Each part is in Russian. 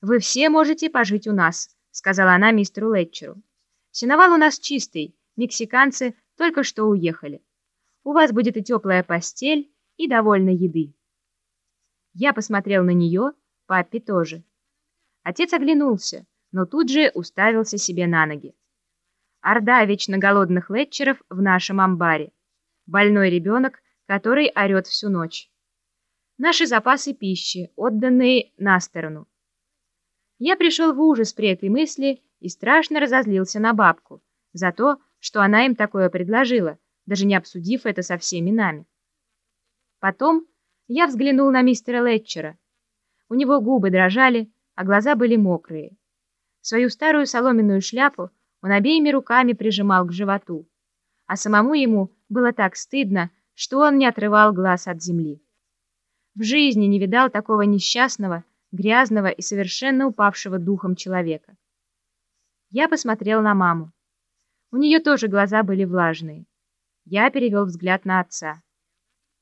«Вы все можете пожить у нас», — сказала она мистеру Летчеру. «Сеновал у нас чистый, мексиканцы только что уехали. У вас будет и теплая постель, и довольно еды». Я посмотрел на нее, папе тоже. Отец оглянулся, но тут же уставился себе на ноги. Орда вечно голодных летчеров в нашем амбаре. Больной ребенок, который орет всю ночь. Наши запасы пищи, отданные на сторону. Я пришел в ужас при этой мысли и страшно разозлился на бабку за то, что она им такое предложила, даже не обсудив это со всеми нами. Потом я взглянул на мистера Летчера. У него губы дрожали, а глаза были мокрые. Свою старую соломенную шляпу он обеими руками прижимал к животу, а самому ему было так стыдно, что он не отрывал глаз от земли. В жизни не видал такого несчастного, грязного и совершенно упавшего духом человека. Я посмотрел на маму. У нее тоже глаза были влажные. Я перевел взгляд на отца.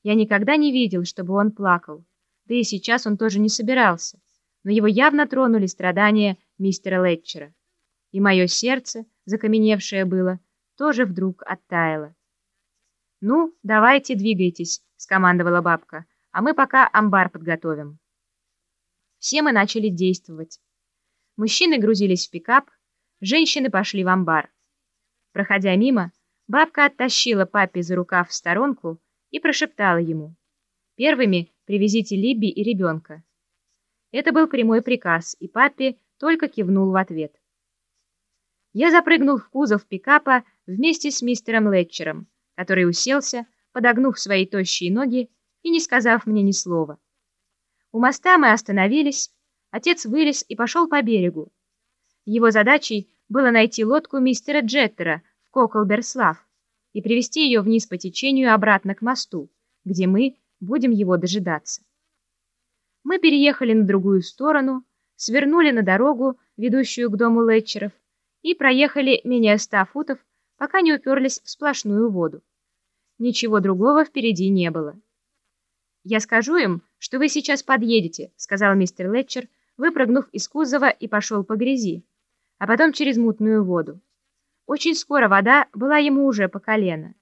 Я никогда не видел, чтобы он плакал, да и сейчас он тоже не собирался но его явно тронули страдания мистера Летчера. И мое сердце, закаменевшее было, тоже вдруг оттаяло. «Ну, давайте, двигайтесь», — скомандовала бабка, «а мы пока амбар подготовим». Все мы начали действовать. Мужчины грузились в пикап, женщины пошли в амбар. Проходя мимо, бабка оттащила папе за рукав в сторонку и прошептала ему. «Первыми привезите Либби и ребенка». Это был прямой приказ, и папе только кивнул в ответ. Я запрыгнул в кузов пикапа вместе с мистером Летчером, который уселся, подогнув свои тощие ноги и не сказав мне ни слова. У моста мы остановились, отец вылез и пошел по берегу. Его задачей было найти лодку мистера Джеттера в Коколберслав и привести ее вниз по течению обратно к мосту, где мы будем его дожидаться. Мы переехали на другую сторону, свернули на дорогу, ведущую к дому Летчеров, и проехали менее ста футов, пока не уперлись в сплошную воду. Ничего другого впереди не было. «Я скажу им, что вы сейчас подъедете», — сказал мистер Летчер, выпрыгнув из кузова и пошел по грязи, а потом через мутную воду. Очень скоро вода была ему уже по колено.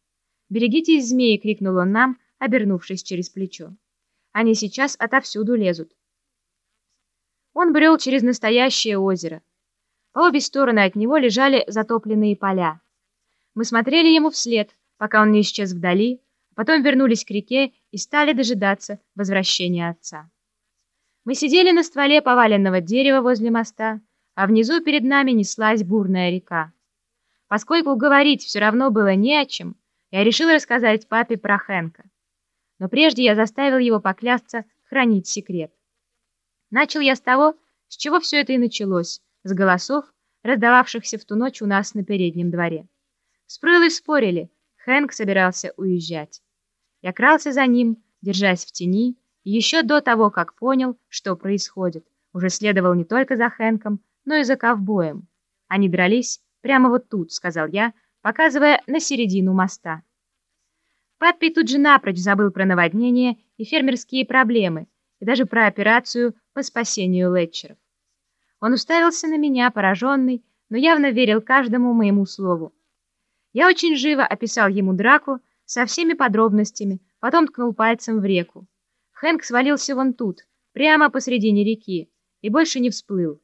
«Берегитесь змеи!» — крикнул он нам, обернувшись через плечо. Они сейчас отовсюду лезут. Он брел через настоящее озеро. По обе стороны от него лежали затопленные поля. Мы смотрели ему вслед, пока он не исчез вдали, потом вернулись к реке и стали дожидаться возвращения отца. Мы сидели на стволе поваленного дерева возле моста, а внизу перед нами неслась бурная река. Поскольку говорить все равно было не о чем, я решил рассказать папе про Хэнка но прежде я заставил его поклясться хранить секрет. Начал я с того, с чего все это и началось, с голосов, раздававшихся в ту ночь у нас на переднем дворе. Спрылы спорили, Хэнк собирался уезжать. Я крался за ним, держась в тени, и еще до того, как понял, что происходит, уже следовал не только за Хэнком, но и за ковбоем. Они дрались прямо вот тут, сказал я, показывая на середину моста. Паппи тут же напрочь забыл про наводнение и фермерские проблемы, и даже про операцию по спасению Летчеров. Он уставился на меня, пораженный, но явно верил каждому моему слову. Я очень живо описал ему драку со всеми подробностями, потом ткнул пальцем в реку. Хэнк свалился вон тут, прямо посредине реки, и больше не всплыл.